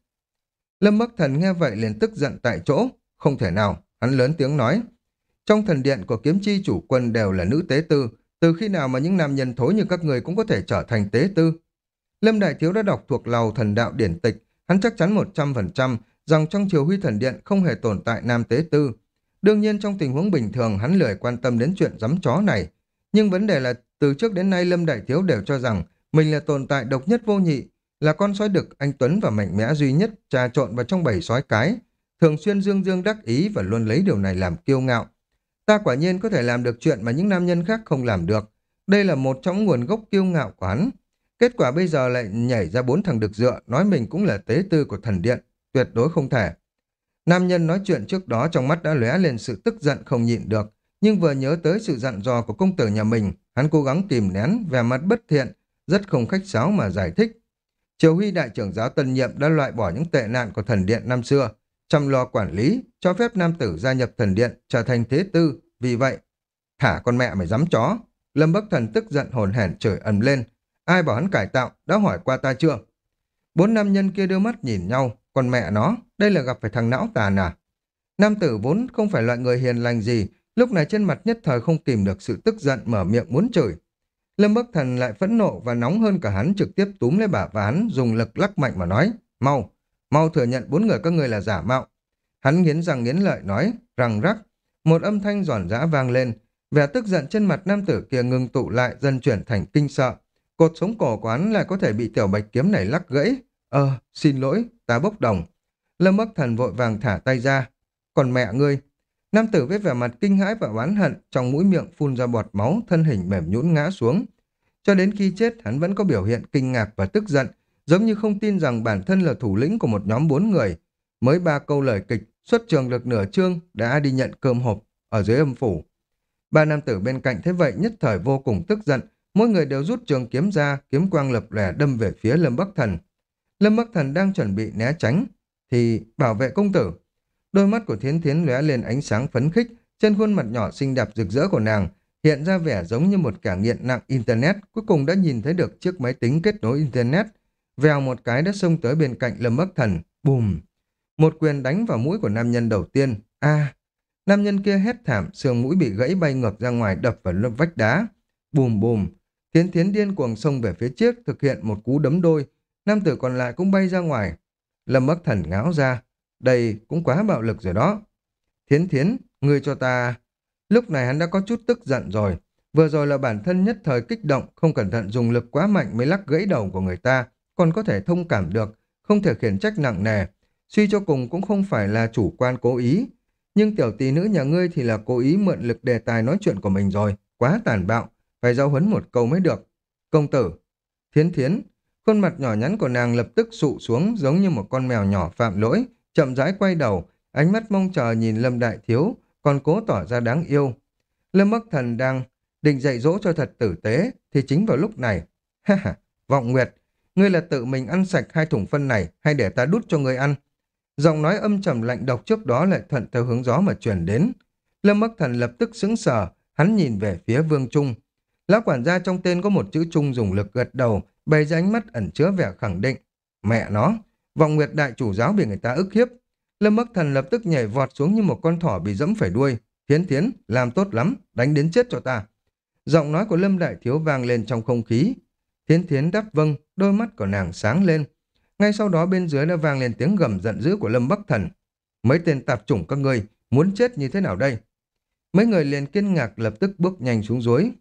Lâm Bắc Thần nghe vậy liền tức giận tại chỗ, không thể nào, hắn lớn tiếng nói. Trong thần điện của kiếm chi chủ quân đều là nữ tế tư, từ khi nào mà những nam nhân thối như các người cũng có thể trở thành tế tư? Lâm Đại Thiếu đã đọc thuộc lầu thần đạo điển tịch, hắn chắc chắn 100% rằng trong triều huy thần điện không hề tồn tại nam tế tư. Đương nhiên trong tình huống bình thường hắn lười quan tâm đến chuyện giấm chó này. Nhưng vấn đề là từ trước đến nay Lâm Đại Thiếu đều cho rằng mình là tồn tại độc nhất vô nhị, là con sói đực anh Tuấn và mạnh mẽ duy nhất trà trộn vào trong bầy sói cái, thường xuyên dương dương đắc ý và luôn lấy điều này làm kiêu ngạo. Ta quả nhiên có thể làm được chuyện mà những nam nhân khác không làm được. Đây là một trong nguồn gốc kiêu ngạo của hắn. Kết quả bây giờ lại nhảy ra bốn thằng được dựa, nói mình cũng là tế tư của thần điện. Tuyệt đối không thể. Nam nhân nói chuyện trước đó trong mắt đã lóe lên sự tức giận không nhịn được, nhưng vừa nhớ tới sự dặn dò của công tử nhà mình, hắn cố gắng kìm nén, vẻ mặt bất thiện, rất không khách sáo mà giải thích. Triều Huy đại trưởng giáo tân nhiệm đã loại bỏ những tệ nạn của thần điện năm xưa, chăm lo quản lý, cho phép nam tử gia nhập thần điện, trở thành thế tư. Vì vậy, thả con mẹ mày dám chó. Lâm Bắc Thần tức giận hồn hển chửi ầm lên. Ai bảo hắn cải tạo, đã hỏi qua ta chưa? Bốn nam nhân kia đưa mắt nhìn nhau, còn mẹ nó, đây là gặp phải thằng não tàn à? Nam tử vốn không phải loại người hiền lành gì, lúc này trên mặt nhất thời không kìm được sự tức giận mở miệng muốn chửi. Lâm Bắc Thần lại phẫn nộ và nóng hơn cả hắn trực tiếp túm lấy bả và hắn dùng lực lắc mạnh mà nói, mau, mau thừa nhận bốn người các người là giả mạo. Hắn nghiến răng nghiến lợi nói, răng rắc, một âm thanh giòn giã vang lên, vẻ tức giận trên mặt nam tử kia ngừng tụ lại dần chuyển thành kinh sợ. Cột sống cổ quán lại có thể bị tiểu bạch kiếm này lắc gãy. Ờ, xin lỗi, ta bốc đồng. Lâm Bắc Thần vội vàng thả tay ra. Còn mẹ ngươi, Nam tử với vẻ mặt kinh hãi và oán hận, trong mũi miệng phun ra bọt máu, thân hình mềm nhũn ngã xuống. Cho đến khi chết, hắn vẫn có biểu hiện kinh ngạc và tức giận, giống như không tin rằng bản thân là thủ lĩnh của một nhóm bốn người. Mới ba câu lời kịch, xuất trường được nửa chương, đã đi nhận cơm hộp ở dưới âm phủ. Ba nam tử bên cạnh thế vậy nhất thời vô cùng tức giận, mỗi người đều rút trường kiếm ra, kiếm quang lập lẻ đâm về phía Lâm Bắc Thần. Lâm Bắc Thần đang chuẩn bị né tránh, thì bảo vệ công tử Đôi mắt của Thiến Thiến lóe lên ánh sáng phấn khích, trên khuôn mặt nhỏ xinh đẹp rực rỡ của nàng hiện ra vẻ giống như một kẻ nghiện nặng Internet, cuối cùng đã nhìn thấy được chiếc máy tính kết nối Internet. Vèo một cái đã xông tới bên cạnh Lâm Bắc Thần, bùm. Một quyền đánh vào mũi của nam nhân đầu tiên. a nam nhân kia hét thảm, xương mũi bị gãy bay ngược ra ngoài đập vào lớp vách đá. Bùm bùm, Thiến Thiến điên cuồng xông về phía trước, thực hiện một cú đấm đôi. Nam tử còn lại cũng bay ra ngoài. Lâm Bắc Thần ngáo ra, đây cũng quá bạo lực rồi đó. Thiến thiến, ngươi cho ta... Lúc này hắn đã có chút tức giận rồi. Vừa rồi là bản thân nhất thời kích động, không cẩn thận dùng lực quá mạnh mới lắc gãy đầu của người ta, còn có thể thông cảm được, không thể khiển trách nặng nề. Suy cho cùng cũng không phải là chủ quan cố ý. Nhưng tiểu tỷ nữ nhà ngươi thì là cố ý mượn lực đề tài nói chuyện của mình rồi, quá tàn bạo, phải giao huấn một câu mới được. Công tử, thiến thiến, khuôn mặt nhỏ nhắn của nàng lập tức sụ xuống giống như một con mèo nhỏ phạm lỗi, chậm rãi quay đầu, ánh mắt mong chờ nhìn Lâm Đại Thiếu, còn cố tỏ ra đáng yêu. Lâm Bắc Thần đang định dạy dỗ cho thật tử tế, thì chính vào lúc này. *laughs* Ha ha, vọng nguyệt, ngươi là tự mình ăn sạch hai thùng phân này hay để ta đút cho ngươi ăn? Giọng nói âm trầm lạnh độc trước đó lại thuận theo hướng gió mà truyền đến. Lâm Bắc Thần lập tức sững sờ, hắn nhìn về phía Vương Trung. Lão quản gia trong tên có một chữ Trung dùng lực gật đầu, bày ra ánh mắt ẩn chứa vẻ khẳng định. Mẹ nó, Vọng Nguyệt đại chủ giáo bị người ta ức hiếp. Lâm Bắc Thần lập tức nhảy vọt xuống như một con thỏ bị dẫm phải đuôi. Thiến thiến, làm tốt lắm, đánh đến chết cho ta. Giọng nói của Lâm Đại Thiếu vang lên trong không khí. Thiến thiến đáp vâng, đôi mắt của nàng sáng lên. Ngay sau đó bên dưới đã vang lên tiếng gầm giận dữ của Lâm Bắc Thần. Mấy tên tạp chủng các ngươi muốn chết như thế nào đây? Mấy người liền kinh ngạc lập tức bước nhanh xuống dưới.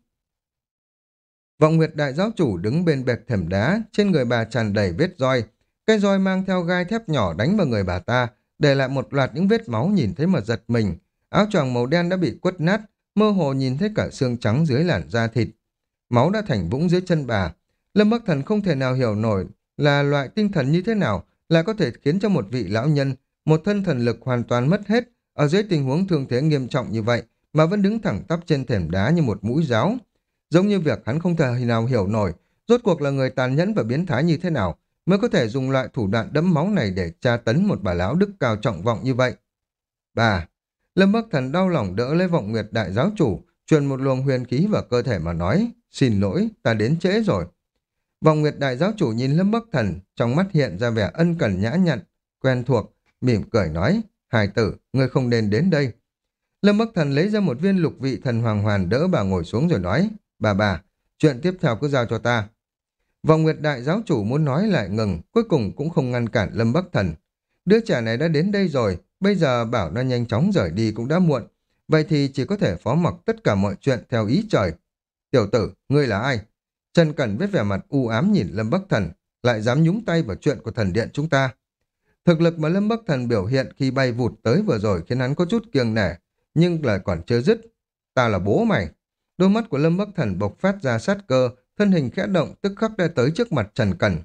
Vọng Nguyệt đại giáo chủ đứng bên bẹt thềm đá, trên người bà tràn đầy vết roi, Cây roi mang theo gai thép nhỏ đánh vào người bà ta, để lại một loạt những vết máu nhìn thấy mà giật mình. Áo choàng màu đen đã bị quất nát, mơ hồ nhìn thấy cả xương trắng dưới làn da thịt. Máu đã thành vũng dưới chân bà. Lâm Bắc Thần không thể nào hiểu nổi là loại tinh thần như thế nào lại có thể khiến cho một vị lão nhân, một thân thần lực hoàn toàn mất hết ở dưới tình huống thương thế nghiêm trọng như vậy mà vẫn đứng thẳng tắp trên thềm đá như một mũi giáo. Giống như việc hắn không thể nào hiểu nổi rốt cuộc là người tàn nhẫn và biến thái như thế nào mới có thể dùng loại thủ đoạn đẫm máu này để tra tấn một bà lão đức cao trọng vọng như vậy. Bà, Lâm Bắc Thần đau lòng đỡ lấy vọng nguyệt đại giáo chủ, truyền một luồng huyền khí vào cơ thể mà nói, xin lỗi, ta đến trễ rồi. Vọng nguyệt đại giáo chủ nhìn Lâm Bắc Thần, trong mắt hiện ra vẻ ân cần nhã nhặn, quen thuộc, mỉm cười nói, hài tử, ngươi không nên đến đây. Lâm Bắc Thần lấy ra một viên lục vị thần hoàng hoàn đỡ bà ngồi xuống rồi nói, bà bà, chuyện tiếp theo cứ giao cho ta, Vòng Nguyệt Đại giáo chủ muốn nói lại ngừng, cuối cùng cũng không ngăn cản Lâm Bắc Thần. Đứa trẻ này đã đến đây rồi, bây giờ bảo nó nhanh chóng rời đi cũng đã muộn. Vậy thì chỉ có thể phó mặc tất cả mọi chuyện theo ý trời. Tiểu tử, ngươi là ai? Trần Cẩn với vẻ mặt u ám nhìn Lâm Bắc Thần, lại dám nhúng tay vào chuyện của thần điện chúng ta. Thực lực mà Lâm Bắc Thần biểu hiện khi bay vụt tới vừa rồi khiến hắn có chút kiêng nể, nhưng lại còn chưa dứt. Ta là bố mày. Đôi mắt của Lâm Bắc Thần bộc phát ra sát cơ, thân hình khẽ động tức khắc đã tới trước mặt Trần Cẩn.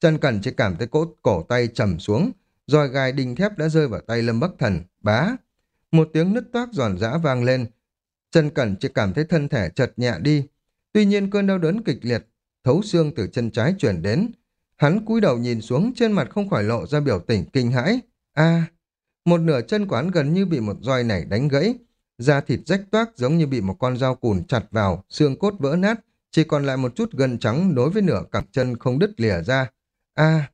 Trần Cẩn chỉ cảm thấy cỗ cổ tay trầm xuống, rồi gai đinh thép đã rơi vào tay Lâm Bắc Thần, bá. Một tiếng nứt toác giòn giã vang lên. Trần Cẩn chỉ cảm thấy thân thể chật nhẹ đi. Tuy nhiên cơn đau đớn kịch liệt, thấu xương từ chân trái chuyển đến. Hắn cúi đầu nhìn xuống trên mặt không khỏi lộ ra biểu tình kinh hãi. a một nửa chân quán gần như bị một roi này đánh gãy. Da thịt rách toác giống như bị một con dao cùn chặt vào, xương cốt vỡ nát, chỉ còn lại một chút gân trắng nối với nửa cẳng chân không đứt lìa ra. a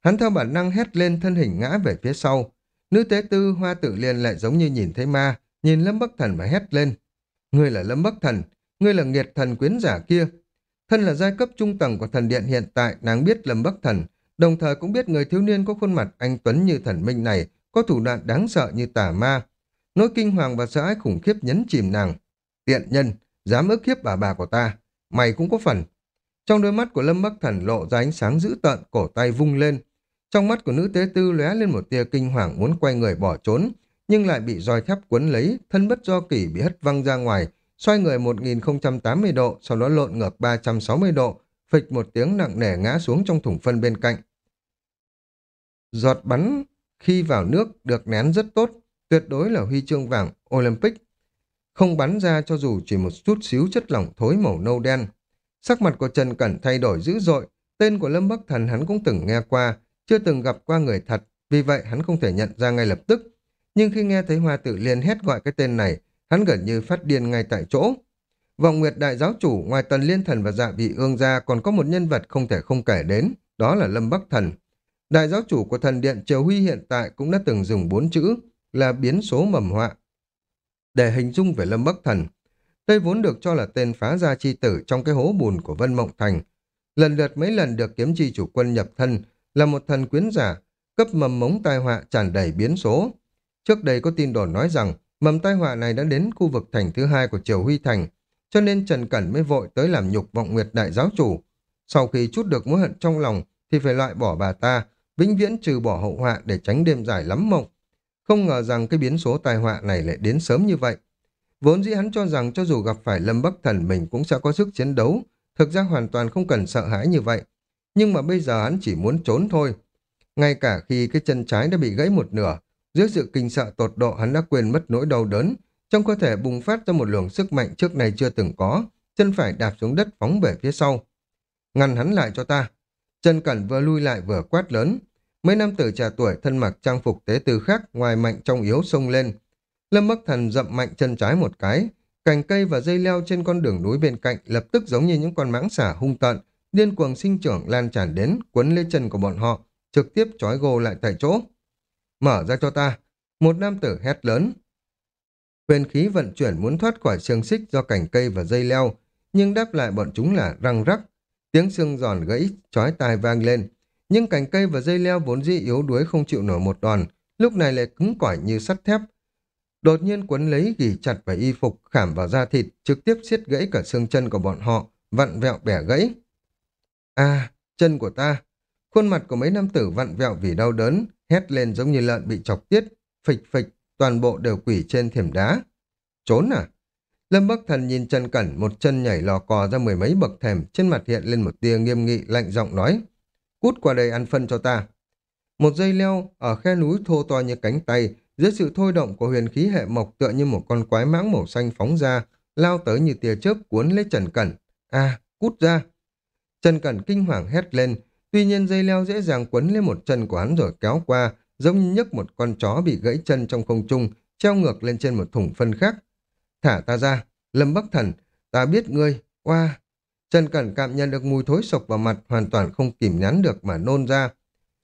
Hắn theo bản năng hét lên thân hình ngã về phía sau. Nữ tế tư hoa tự liên lại giống như nhìn thấy ma, nhìn Lâm Bắc Thần mà hét lên. Ngươi là Lâm Bắc Thần, ngươi là nghiệt thần quyến giả kia. Thân là giai cấp trung tầng của thần điện hiện tại, nàng biết Lâm Bắc Thần, đồng thời cũng biết người thiếu niên có khuôn mặt anh Tuấn như thần minh này, có thủ đoạn đáng sợ như tà ma. Nỗi kinh hoàng và sợ hãi khủng khiếp nhấn chìm nàng. Tiện nhân, dám ức hiếp bà bà của ta, mày cũng có phần. Trong đôi mắt của Lâm Bắc Thần lộ ra ánh sáng dữ tợn, cổ tay vung lên. Trong mắt của nữ tế tư lóe lên một tia kinh hoàng muốn quay người bỏ trốn, nhưng lại bị roi thép cuốn lấy, thân bất do kỷ bị hất văng ra ngoài, xoay người 1080 độ, sau đó lộn ngược 360 độ, phịch một tiếng nặng nề ngã xuống trong thùng phân bên cạnh. Giọt bắn khi vào nước được nén rất tốt, tuyệt đối là huy chương vàng Olympic. Không bắn ra cho dù chỉ một chút xíu chất lỏng thối màu nâu đen. Sắc mặt của Trần Cẩn thay đổi dữ dội, tên của Lâm Bắc Thần hắn cũng từng nghe qua, chưa từng gặp qua người thật, vì vậy hắn không thể nhận ra ngay lập tức. Nhưng khi nghe thấy Hoa Tử Liên hét gọi cái tên này, hắn gần như phát điên ngay tại chỗ. Vọng Nguyệt Đại Giáo Chủ ngoài Tần Liên Thần và Dạ Vị Ương ra còn có một nhân vật không thể không kể đến, đó là Lâm Bắc Thần. Đại giáo chủ của thần điện Triều Huy hiện tại cũng đã từng dùng bốn chữ là biến số mầm họa để hình dung về Lâm Bắc Thần. Đây vốn được cho là tên phá gia chi tử trong cái hố bùn của Vân Mộng Thành. Lần lượt mấy lần được kiếm chi chủ quân nhập thân là một thần quyến giả, cấp mầm mống tai họa tràn đầy biến số. Trước đây có tin đồn nói rằng mầm tai họa này đã đến khu vực thành thứ hai của Triều Huy Thành, cho nên Trần Cẩn mới vội tới làm nhục vọng nguyệt đại giáo chủ. Sau khi chút được mối hận trong lòng thì phải loại bỏ bà ta, vĩnh viễn trừ bỏ hậu họa để tránh đêm dài lắm mộng. Không ngờ rằng cái biến số tai họa này lại đến sớm như vậy. Vốn dĩ hắn cho rằng cho dù gặp phải Lâm Bắc Thần mình cũng sẽ có sức chiến đấu, thực ra hoàn toàn không cần sợ hãi như vậy. Nhưng mà bây giờ hắn chỉ muốn trốn thôi. Ngay cả khi cái chân trái đã bị gãy một nửa, dưới sự kinh sợ tột độ hắn đã quên mất nỗi đau đớn, trong cơ thể bùng phát ra một luồng sức mạnh trước này chưa từng có, chân phải đạp xuống đất phóng về phía sau. Ngăn hắn lại cho ta. Trần Cẩn vừa lui lại vừa quát lớn. Mấy nam tử trà tuổi thân mặc trang phục tế từ khác ngoài mạnh trong yếu sông lên. Lâm Bắc Thần dậm mạnh chân trái một cái. Cành cây và dây leo trên con đường núi bên cạnh lập tức giống như những con mãng xả hung tận, điên cuồng sinh trưởng lan tràn đến, quấn lấy chân của bọn họ, trực tiếp trói gô lại tại chỗ. Mở ra cho ta. Một nam tử hét lớn. Quyền khí vận chuyển muốn thoát khỏi xương xích do cành cây và dây leo, nhưng đáp lại bọn chúng là răng rắc, Tiếng xương giòn gãy, chói tai vang lên. Nhưng cành cây và dây leo vốn dĩ yếu đuối không chịu nổi một đòn, lúc này lại cứng cỏi như sắt thép. Đột nhiên quấn lấy gỉ chặt vào y phục, khảm vào da thịt, trực tiếp siết gãy cả xương chân của bọn họ, vặn vẹo bẻ gãy. À, chân của ta! Khuôn mặt của mấy nam tử vặn vẹo vì đau đớn, hét lên giống như lợn bị chọc tiết, phịch phịch, toàn bộ đều quỷ trên thềm đá. Trốn à? Lâm Bắc Thần nhìn Trần Cẩn một chân nhảy lò cò ra mười mấy bậc thềm, trên mặt hiện lên một tia nghiêm nghị lạnh giọng nói. Cút qua đây ăn phân cho ta. Một dây leo ở khe núi thô to như cánh tay, dưới sự thôi động của huyền khí hệ mộc tựa như một con quái mãng màu xanh phóng ra, lao tới như tia chớp cuốn lấy Trần Cẩn. À, cút ra. Trần Cẩn kinh hoàng hét lên, tuy nhiên dây leo dễ dàng quấn lên một chân của hắn rồi kéo qua, giống như nhấc một con chó bị gãy chân trong không trung, treo ngược lên trên một thùng phân khác. Thả ta ra, Lâm Bắc Thần, ta biết ngươi, oa. Wow. Trần Cẩn cảm nhận được mùi thối sộc vào mặt hoàn toàn không kìm nén được mà nôn ra.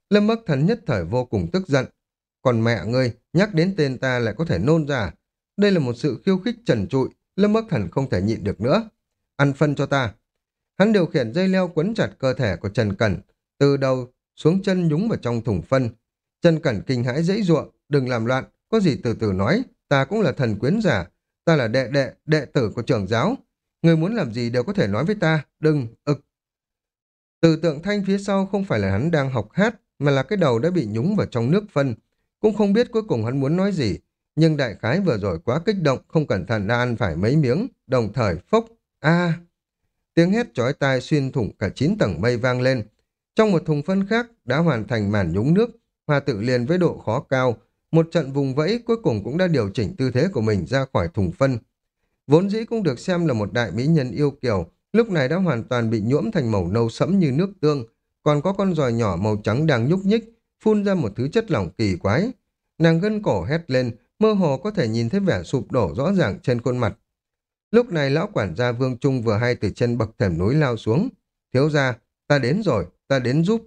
Lâm Bắc Thần nhất thời vô cùng tức giận. Còn mẹ ngươi, nhắc đến tên ta lại có thể nôn ra. Đây là một sự khiêu khích trần trụi, Lâm Bắc Thần không thể nhịn được nữa. Ăn phân cho ta. Hắn điều khiển dây leo quấn chặt cơ thể của Trần Cẩn, từ đầu xuống chân nhúng vào trong thùng phân. Trần Cẩn kinh hãi dãy ruộng, đừng làm loạn, có gì từ từ nói, ta cũng là thần quyến giả, Ta là đệ đệ, đệ tử của trưởng giáo. Người muốn làm gì đều có thể nói với ta, đừng, ực. Từ tượng thanh phía sau không phải là hắn đang học hát, mà là cái đầu đã bị nhúng vào trong nước phân. Cũng không biết cuối cùng hắn muốn nói gì, nhưng đại khái vừa rồi quá kích động, không cẩn thận đã ăn phải mấy miếng, đồng thời phốc, a Tiếng hét chói tai xuyên thủng cả chín tầng mây vang lên. Trong một thùng phân khác đã hoàn thành màn nhúng nước, hòa tự liền với độ khó cao, một trận vùng vẫy cuối cùng cũng đã điều chỉnh tư thế của mình ra khỏi thùng phân. Vốn dĩ cũng được xem là một đại mỹ nhân yêu kiều, lúc này đã hoàn toàn bị nhuỗm thành màu nâu sẫm như nước tương, còn có con giòi nhỏ màu trắng đang nhúc nhích, phun ra một thứ chất lỏng kỳ quái. Nàng gân cổ hét lên, mơ hồ có thể nhìn thấy vẻ sụp đổ rõ ràng trên khuôn mặt. Lúc này lão quản gia Vương Trung vừa hay từ chân bậc thềm núi lao xuống. Thiếu gia, ta đến rồi, ta đến giúp.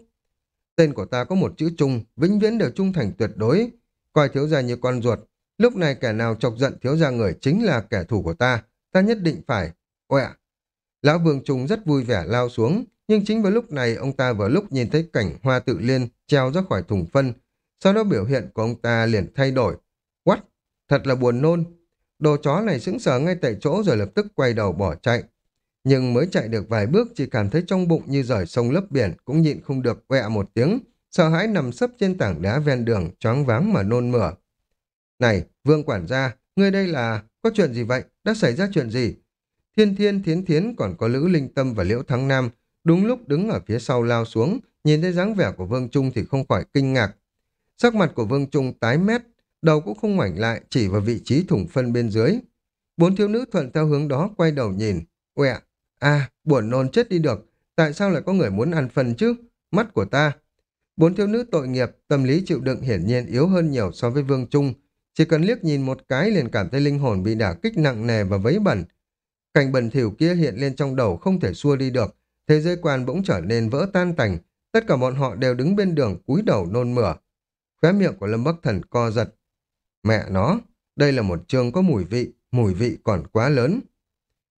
Tên của ta có một chữ Trung, vĩnh viễn đều trung thành tuyệt đối. Coi thiếu gia như con ruột. Lúc này kẻ nào chọc giận thiếu gia người chính là kẻ thù của ta. Ta nhất định phải. Ôi ạ! Lão Vương Trung rất vui vẻ lao xuống. Nhưng chính vào lúc này ông ta vừa lúc nhìn thấy cảnh hoa tự liên treo ra khỏi thùng phân. Sau đó biểu hiện của ông ta liền thay đổi. Quắt! Thật là buồn nôn. Đồ chó này sững sờ ngay tại chỗ rồi lập tức quay đầu bỏ chạy. Nhưng mới chạy được vài bước chỉ cảm thấy trong bụng như rời sông lấp biển cũng nhịn không được quẹ một tiếng, sợ hãi nằm sấp trên tảng đá ven đường, choáng váng mà nôn mửa. Này, vương quản gia, ngươi đây là... có chuyện gì vậy? Đã xảy ra chuyện gì? Thiên thiên thiến thiến còn có Lữ Linh Tâm và Liễu Thắng Nam đúng lúc đứng ở phía sau lao xuống, nhìn thấy dáng vẻ của Vương Trung thì không khỏi kinh ngạc. Sắc mặt của Vương Trung tái mét, đầu cũng không ngoảnh lại, chỉ vào vị trí thủng phân bên dưới. Bốn thiếu nữ thuận theo hướng đó quay đầu nhìn. Quẹ, à, buồn nôn chết đi được, tại sao lại có người muốn ăn phân chứ? Mắt của ta. Bốn thiếu nữ tội nghiệp, tâm lý chịu đựng hiển nhiên yếu hơn nhiều so với Vương Trung. Chỉ cần liếc nhìn một cái liền cảm thấy linh hồn bị đả kích nặng nề và vấy bẩn. Cảnh bẩn thỉu kia hiện lên trong đầu không thể xua đi được, thế giới quan bỗng trở nên vỡ tan tành, tất cả bọn họ đều đứng bên đường cúi đầu nôn mửa. Khóe miệng của Lâm Bắc Thần co giật, Mẹ nó, đây là một chương có mùi vị, mùi vị còn quá lớn.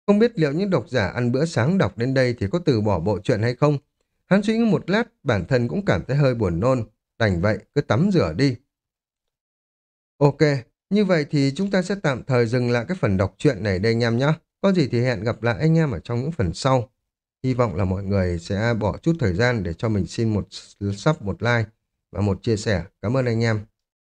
Không biết liệu những độc giả ăn bữa sáng đọc đến đây thì có từ bỏ bộ chuyện hay không? Hắn suy nghĩ một lát, bản thân cũng cảm thấy hơi buồn nôn. Đành vậy, cứ tắm rửa đi. Ok, như vậy thì chúng ta sẽ tạm thời dừng lại cái phần đọc truyện này đây anh em nhé. Có gì thì hẹn gặp lại anh em ở trong những phần sau. Hy vọng là mọi người sẽ bỏ chút thời gian để cho mình xin một sub, một like và một chia sẻ. Cảm ơn anh em.